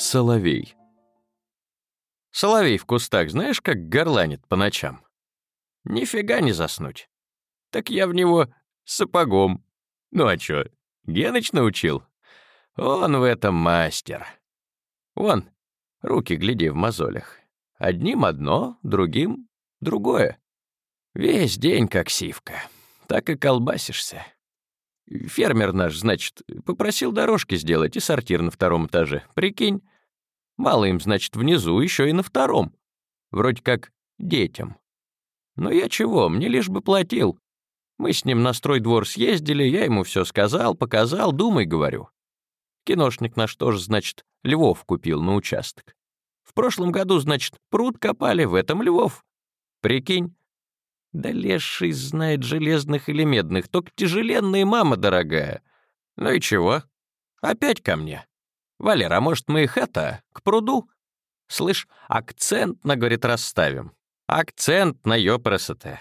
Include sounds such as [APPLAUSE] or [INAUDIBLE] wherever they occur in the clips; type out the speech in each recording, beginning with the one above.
Соловей. Соловей в кустах, знаешь, как горланит по ночам? Нифига не заснуть. Так я в него сапогом. Ну а чё, Геныч научил? Он в этом мастер. Вон, руки гляди в мозолях. Одним одно, другим другое. Весь день как сивка. Так и колбасишься. Фермер наш, значит, попросил дорожки сделать и сортир на втором этаже. Прикинь, мало им, значит, внизу, еще и на втором. Вроде как детям. Но я чего, мне лишь бы платил. Мы с ним на стройдвор съездили, я ему все сказал, показал, думай, говорю. Киношник наш тоже, значит, львов купил на участок. В прошлом году, значит, пруд копали, в этом львов. Прикинь, да леший знает железных или медных, только тяжеленные, мама дорогая. Ну и чего? Опять ко мне. Валера, а может, мы их это, к пруду? Слышь, акцент, на, говорит, расставим. Акцент на ёпросоте.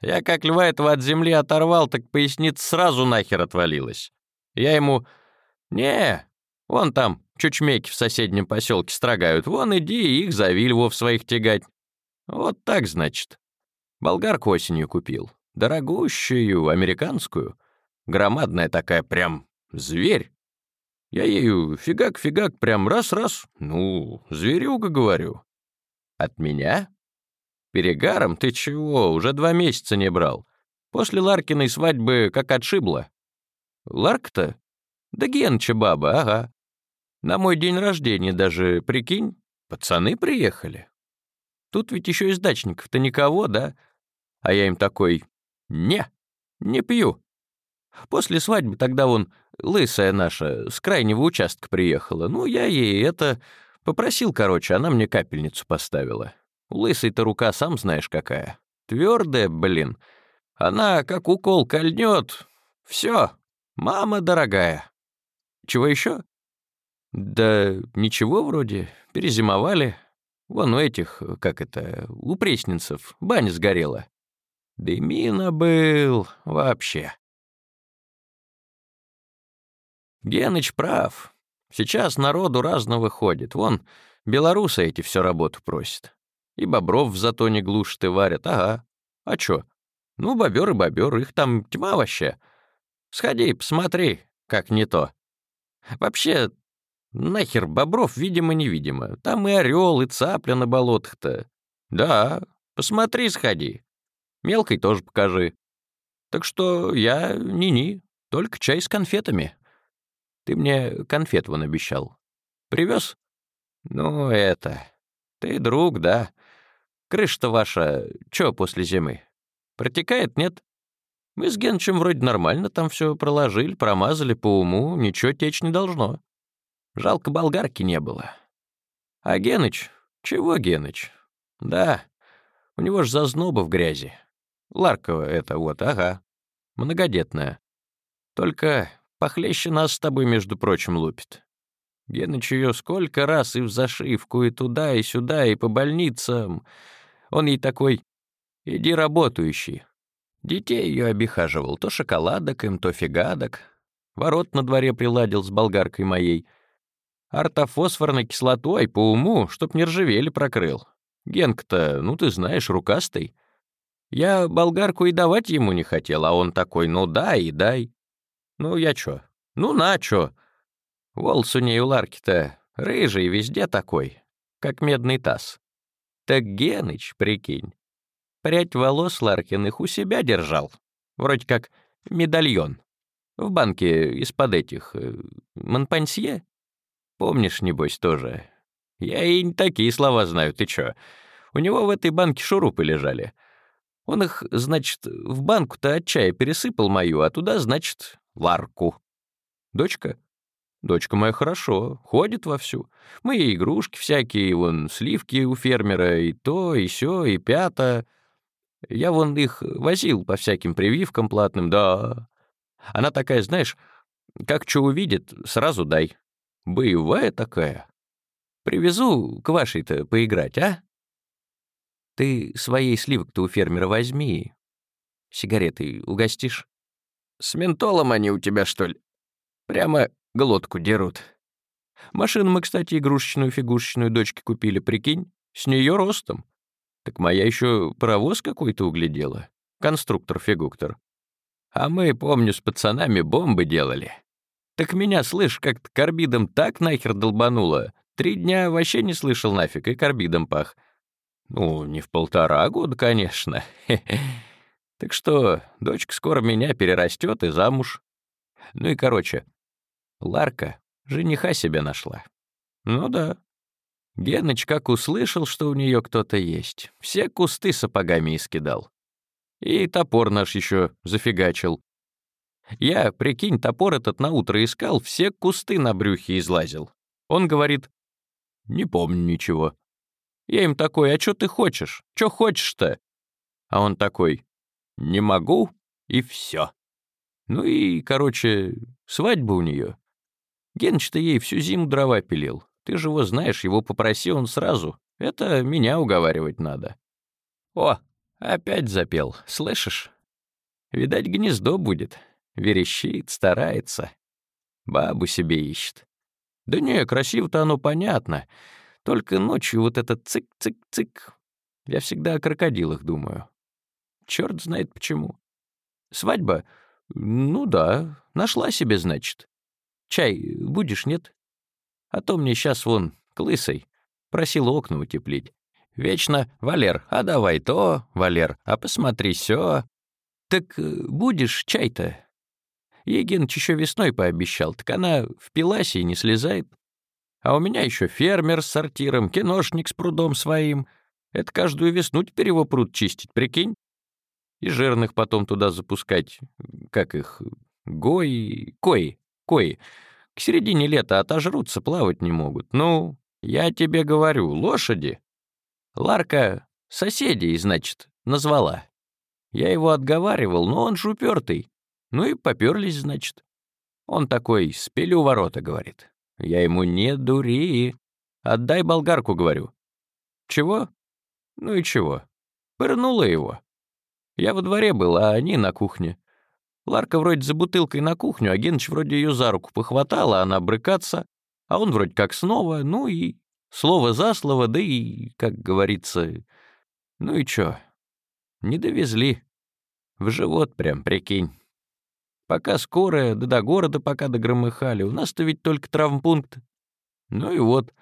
Я как льва этого от земли оторвал, так поясница сразу нахер отвалилась. Я ему... Не, вон там чучмеки в соседнем поселке строгают. Вон иди и их зови львов своих тягать. Вот так, значит. Болгарку осенью купил. Дорогущую, американскую. Громадная такая, прям зверь. Я ею фигак-фигак, прям раз-раз. Ну, зверюга, говорю. От меня? Перегаром ты чего, уже два месяца не брал. После Ларкиной свадьбы как отшибло. Ларк-то? Да Генча баба, ага. На мой день рождения даже, прикинь, пацаны приехали. Тут ведь еще из дачников-то никого, да? А я им такой, не, не пью. После свадьбы тогда вон лысая наша с крайнего участка приехала. Ну, я ей это попросил, короче, она мне капельницу поставила. У лысой-то рука, сам знаешь, какая. Твердая, блин. Она как укол кольнет. Все, мама дорогая. Чего еще? Да ничего вроде. Перезимовали. Вон у этих, как это, у пресненцев, баня сгорела. Дымина был вообще. Геныч прав. Сейчас народу разного ходит. Вон, белорусы эти всю работу просят. И бобров в затоне глушат и варят. Ага. А чё? Ну, бобер и бобер, их там тьма вообще. Сходи, посмотри, как не то. Вообще, нахер бобров видимо-невидимо. Там и орел, и цапля на болотах-то. Да, посмотри, сходи. Мелкой тоже покажи. Так что я ни-ни, только чай с конфетами. Ты мне конфет вон обещал. Привез? Ну, это... Ты друг, да? Крыша-то ваша, чё после зимы? Протекает, нет? Мы с Генчем вроде нормально там все проложили, промазали по уму, ничего течь не должно. Жалко, болгарки не было. А Геныч? Чего Геныч? Да, у него ж зазноба в грязи. Ларкова это вот, ага. Многодетная. Только похлеще нас с тобой, между прочим, лупит. Геныч ее сколько раз и в зашивку, и туда, и сюда, и по больницам. Он ей такой, иди работающий. Детей ее обихаживал, то шоколадок им, то фигадок. Ворот на дворе приладил с болгаркой моей. Артофосфорной кислотой по уму, чтоб не ржавели, прокрыл. Генк-то, ну ты знаешь, рукастый. Я болгарку и давать ему не хотел, а он такой, ну дай и дай. Ну я чё? Ну на чё? Волос у ней у Ларки-то рыжий везде такой, как медный таз. Так Геныч, прикинь, прядь волос Ларкиных у себя держал, вроде как медальон. В банке из-под этих... Э, Монпансье? Помнишь, небось, тоже? Я и не такие слова знаю, ты чё? У него в этой банке шурупы лежали — он их, значит, в банку-то от чая пересыпал мою, а туда, значит, ларку. Дочка? Дочка моя хорошо, ходит вовсю. Мы ей игрушки всякие, вон, сливки у фермера, и то, и сё, и пято. Я вон их возил по всяким прививкам платным, да. Она такая, знаешь, как что увидит, сразу дай. Боевая такая. Привезу к вашей-то поиграть, а? Ты своей сливок-то у фермера возьми. Сигареты угостишь? С ментолом они у тебя, что ли? Прямо глотку дерут. Машину мы, кстати, игрушечную-фигушечную дочке купили, прикинь, с нее ростом. Так моя еще паровоз какой-то углядела. Конструктор-фигуктор. А мы, помню, с пацанами бомбы делали. Так меня, слышь, как-то карбидом так нахер долбануло. Три дня вообще не слышал нафиг, и карбидом пах. Ну, не в полтора года, конечно. [LAUGHS] Так что дочка скоро меня перерастет и замуж. Ну и короче, Ларка жениха себе нашла. Ну да. Геныч как услышал, что у нее кто-то есть, все кусты сапогами искидал. И топор наш еще зафигачил. Я, прикинь, топор этот на утро искал, все кусты на брюхе излазил. Он говорит, не помню ничего. Я им такой, а что ты хочешь? Что хочешь-то? А он такой, не могу, и все. Ну и, короче, свадьба у нее. Геныч-то ей всю зиму дрова пилил. Ты же его знаешь, его попроси он сразу. Это меня уговаривать надо. О, опять запел, слышишь? Видать, гнездо будет. Верещит, старается. Бабу себе ищет. Да не, красиво-то оно понятно. Только ночью вот этот цик-цик-цик. Я всегда о крокодилах думаю. Черт знает почему. Свадьба? Ну да, нашла себе, значит. Чай будешь, нет? А то мне сейчас вон к лысой. Просил окна утеплить. Вечно, Валер, а давай то, Валер, а посмотри сё. Так э, будешь чай-то? Егиныч еще весной пообещал, так она впилась и не слезает. А у меня еще фермер с сортиром, киношник с прудом своим. Это каждую весну теперь его пруд чистить, прикинь? И жирных потом туда запускать, как их, гои, кои, кои. К середине лета отожрутся, плавать не могут. Ну, я тебе говорю, лошади. Ларка соседей, значит, назвала. Я его отговаривал, но он же упертый. Ну и поперлись, значит. Он такой, спелю ворота, говорит. Я ему, не дури. Отдай болгарку, говорю. Чего? Ну и чего? Пырнула его. Я во дворе был, а они на кухне. Ларка вроде за бутылкой на кухню, а Геныч вроде ее за руку похватала, она брыкаться, а он вроде как снова, ну и слово за слово, да и, как говорится, ну и чё, не довезли. В живот прям, прикинь. Пока скорая, да до города пока догромыхали, у нас-то ведь только травмпункт. Ну и вот,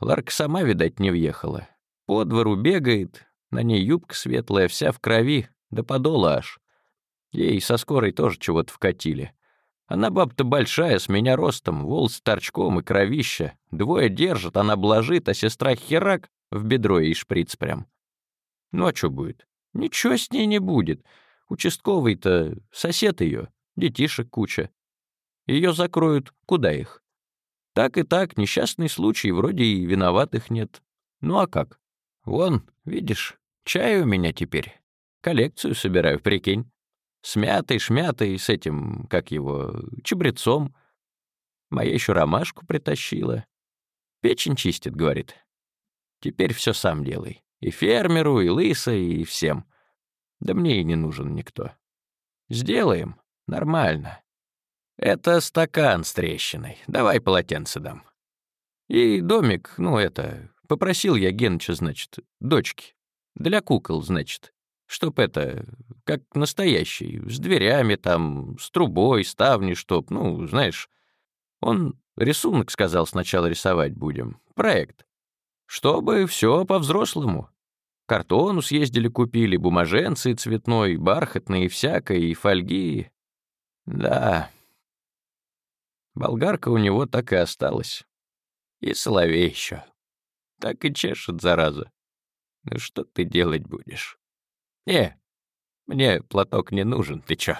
Ларка сама, видать, не въехала. По двору бегает, на ней юбка светлая, вся в крови, да подола аж. Ей со скорой тоже чего-то вкатили. Она баб-то большая, с меня ростом, волос торчком и кровища. Двое держат, она блажит, а сестра херак в бедро ей шприц прям. Ну а что будет? Ничего с ней не будет. Участковый-то сосед ее, детишек куча. Ее закроют, куда их? Так и так, несчастный случай, вроде и виноватых нет. Ну а как? Вон, видишь, чай у меня теперь. Коллекцию собираю, прикинь. С мятой, с этим, как его, чабрецом. Моя еще ромашку притащила. Печень чистит, говорит. Теперь все сам делай. И фермеру, и лысой, и всем. Да мне и не нужен никто. Сделаем. Нормально. Это стакан с трещиной. Давай полотенце дам. И домик, ну это, попросил я Геныча, значит, дочки. Для кукол, значит. Чтоб это, как настоящий, с дверями там, с трубой, ставни, чтоб, ну, знаешь. Он рисунок сказал сначала рисовать будем, проект. Чтобы все по-взрослому. Картону съездили купили, бумаженцы цветной, бархатные всякое, и фольги. Да. Болгарка у него так и осталась. И соловей еще. Так и чешет, зараза. Ну что ты делать будешь? Не, мне платок не нужен, ты чё?